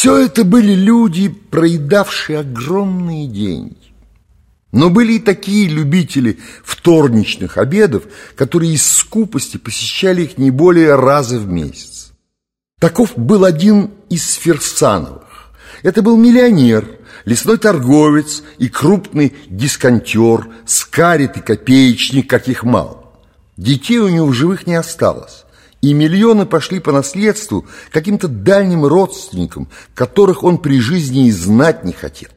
Все это были люди, проедавшие огромные деньги. Но были и такие любители вторничных обедов, которые из скупости посещали их не более раза в месяц. Таков был один из Ферсановых. Это был миллионер, лесной торговец и крупный дисконтер, скарит и копеечник, каких мало. Детей у него в живых не осталось, и миллионы пошли по наследству каким-то дальним родственникам, которых он при жизни и знать не хотел.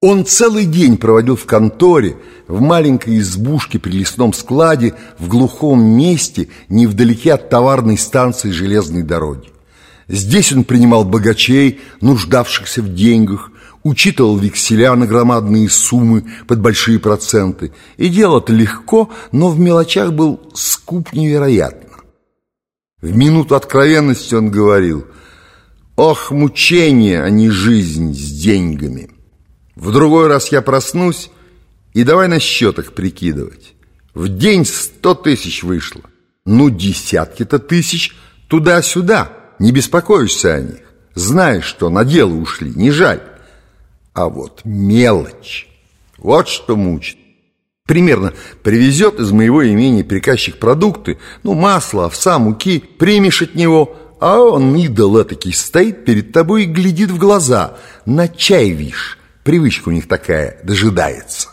Он целый день проводил в конторе, в маленькой избушке при лесном складе, в глухом месте, невдалеке от товарной станции железной дороги. Здесь он принимал богачей, нуждавшихся в деньгах, учитывал векселя на громадные суммы под большие проценты. И делал это легко, но в мелочах был скуп невероятно. В минуту откровенности он говорил, «Ох, мучение, а не жизнь с деньгами!» В другой раз я проснусь и давай на счетах прикидывать. В день сто тысяч вышло. Ну, десятки-то тысяч туда-сюда – не беспокоишься о них, знаешь, что на дело ушли, не жаль. А вот мелочь, вот что мучит. Примерно привезет из моего имения приказчик продукты, ну, масло, овса, муки, примешь от него, а он, идол этакий, стоит перед тобой и глядит в глаза. На чай, вишь, привычка у них такая, дожидается.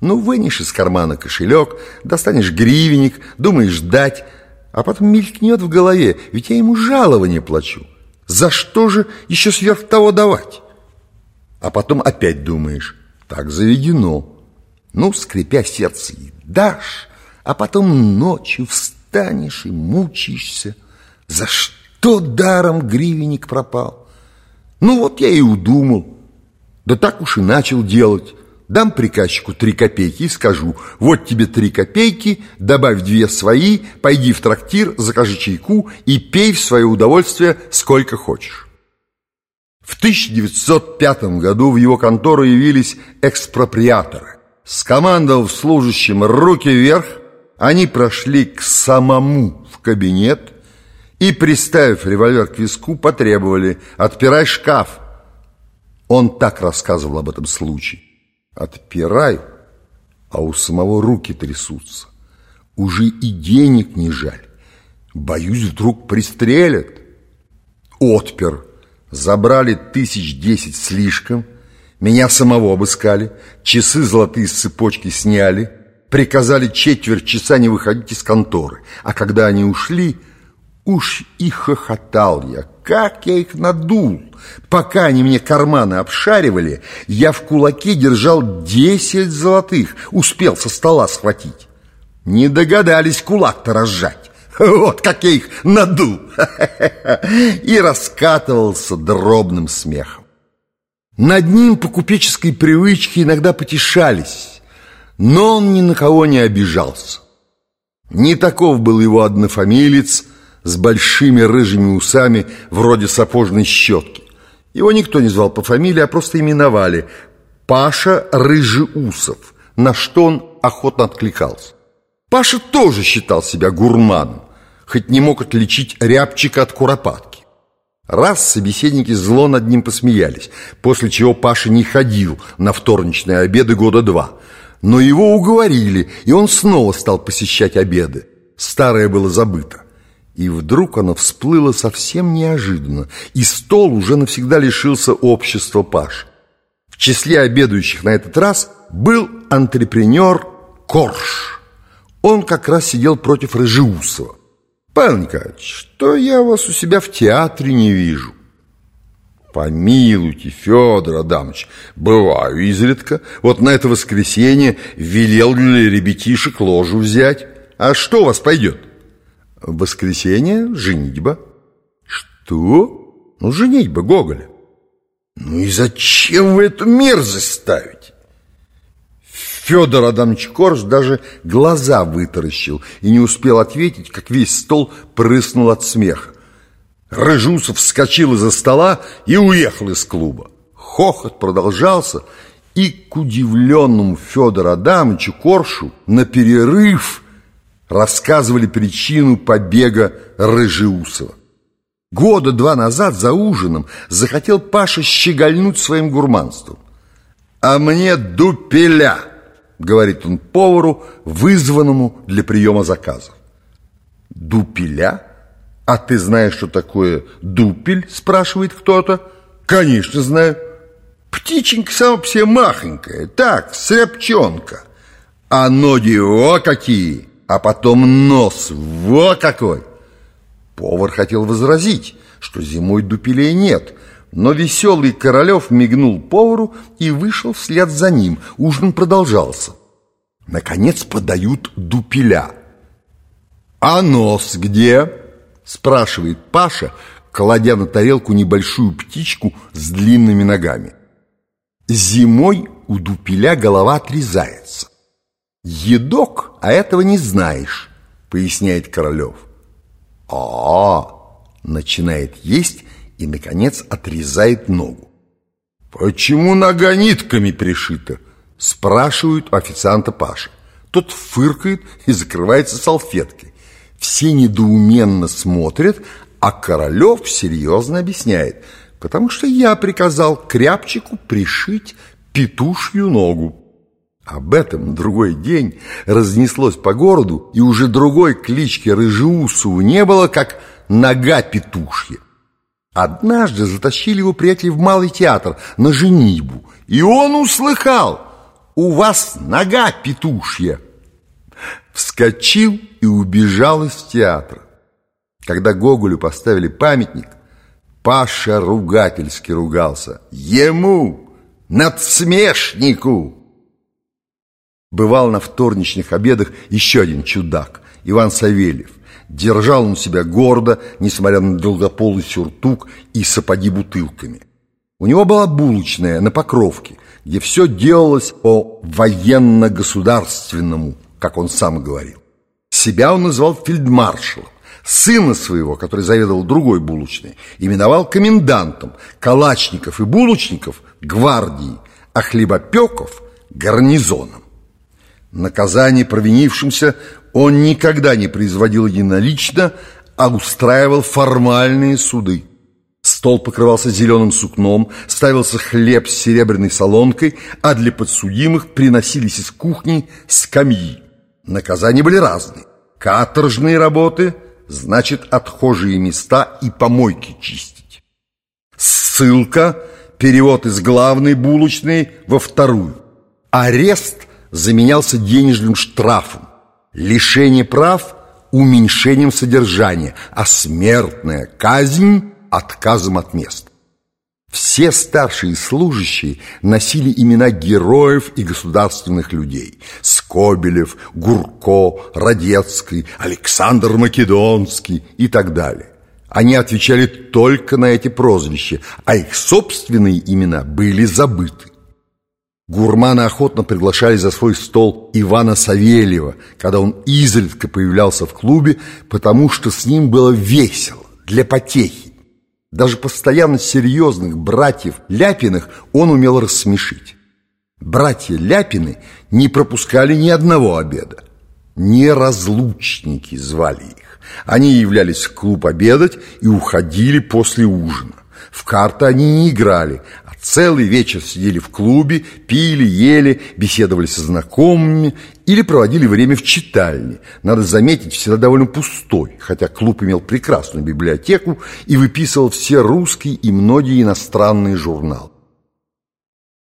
Ну, вынешь из кармана кошелек, достанешь гривенник, думаешь дать, а потом мелькнет в голове, ведь я ему жалование плачу. За что же еще сверх того давать? А потом опять думаешь, так заведено. Ну, скрипя сердце, и дашь, а потом ночью встанешь и мучаешься. За что даром гривенник пропал? Ну, вот я и удумал. Да так уж и начал делать. Дам приказчику три копейки и скажу, вот тебе три копейки, добавь две свои, пойди в трактир, закажи чайку и пей в свое удовольствие сколько хочешь. В 1905 году в его контору явились экспроприаторы. Скомандовав служащим руки вверх, они прошли к самому в кабинет и, приставив револьвер к виску, потребовали «Отпирай шкаф». Он так рассказывал об этом случае. Отпираю, а у самого руки трясутся. Уже и денег не жаль. Боюсь, вдруг пристрелят. Отпер. Забрали тысяч десять слишком. Меня самого обыскали. Часы золотые с цепочки сняли. Приказали четверть часа не выходить из конторы. А когда они ушли, уж и хохотал я, как я их надул! Пока они мне карманы обшаривали, я в кулаке держал десять золотых, успел со стола схватить. Не догадались кулак-то разжать. Вот как я их надул! И раскатывался дробным смехом. Над ним по купеческой привычке иногда потешались, но он ни на кого не обижался. Не таков был его однофамилец – с большими рыжими усами вроде сапожной щетки. Его никто не звал по фамилии, а просто именовали Паша Рыжеусов, на что он охотно откликался. Паша тоже считал себя гурманом, хоть не мог отличить рябчика от куропатки. Раз собеседники зло над ним посмеялись, после чего Паша не ходил на вторничные обеды года два. Но его уговорили, и он снова стал посещать обеды. Старое было забыто. И вдруг оно всплыло совсем неожиданно, и стол уже навсегда лишился общества Паш. В числе обедающих на этот раз был антрепренер Корж. Он как раз сидел против Рыжеусова. «Павел Николаевич, что я вас у себя в театре не вижу?» «Помилуйте, Федор Адамович, бываю изредка. Вот на это воскресенье велел для ребятишек ложу взять. А что у вас пойдет?» Воскресенье женитьба. Что? Ну, женитьба Гоголя. Ну и зачем вы эту мерзость ставите? Федор Адамович Корж даже глаза вытаращил и не успел ответить, как весь стол прыснул от смеха. Рыжусов вскочил из-за стола и уехал из клуба. Хохот продолжался, и к удивленному Федору Адамовичу Коршу на перерыв рассказывали причину побега Рыжеусова. Года два назад за ужином захотел Паша щегольнуть своим гурманством. «А мне дупеля!» — говорит он повару, вызванному для приема заказов. «Дупеля? А ты знаешь, что такое дупель?» — спрашивает кто-то. «Конечно знаю. Птиченька сама себе махонькая, так, сряпчонка. А ноги о какие, а потом нос во какой!» Повар хотел возразить, что зимой дупелей нет, но веселый Королев мигнул повару и вышел вслед за ним. Ужин продолжался. Наконец подают дупеля. «А нос где?» – спрашивает Паша, кладя на тарелку небольшую птичку с длинными ногами. Зимой у дупеля голова отрезается. «Едок, а этого не знаешь», – поясняет Королев а, -а, -а начинает есть и, наконец, отрезает ногу. «Почему нога нитками пришита?» спрашивают у официанта Паша. Тот фыркает и закрывается салфеткой. Все недоуменно смотрят, а Королев серьезно объясняет, потому что я приказал кряпчику пришить петушью ногу. Об этом другой день разнеслось по городу, и уже другой клички Рыжеусову не было, как «нога петушья». Однажды затащили его приятель в Малый театр на женитьбу, и он услыхал «У вас нога петушья». Вскочил и убежал из театра. Когда Гоголю поставили памятник, Паша ругательски ругался. Ему, надсмешнику! Бывал на вторничных обедах еще один чудак, Иван Савельев. Держал он себя гордо, несмотря на долгополый сюртук и сапоги бутылками. У него была булочная на Покровке, где все делалось по военно-государственному, как он сам говорил. Себя он назвал фельдмаршалом. Сына своего, который заведовал другой булочной, именовал комендантом, калачников и булочников – гвардией, а хлебопеков – гарнизоном. Наказание провинившимся он никогда не производил единолично, а устраивал формальные суды. Стол покрывался зеленым сукном, ставился хлеб с серебряной солонкой, а для подсудимых приносились из кухни скамьи. Наказания были разные. Каторжные работы, значит, отхожие места и помойки чистить. Ссылка, перевод из главной булочной во вторую. Арест – заменялся денежным штрафом, лишение прав – уменьшением содержания, а смертная казнь – отказом от мест. Все старшие служащие носили имена героев и государственных людей. Скобелев, Гурко, Радецкий, Александр Македонский и так далее. Они отвечали только на эти прозвища, а их собственные имена были забыты. Гурманы охотно приглашали за свой стол Ивана Савельева, когда он изредка появлялся в клубе, потому что с ним было весело, для потехи. Даже постоянно серьезных братьев Ляпиных он умел рассмешить. Братья Ляпины не пропускали ни одного обеда. Неразлучники звали их. Они являлись в клуб обедать и уходили после ужина. В карты они не играли, Целый вечер сидели в клубе, пили, ели, беседовали со знакомыми или проводили время в читальне. Надо заметить, всегда довольно пустой, хотя клуб имел прекрасную библиотеку и выписывал все русские и многие иностранные журналы.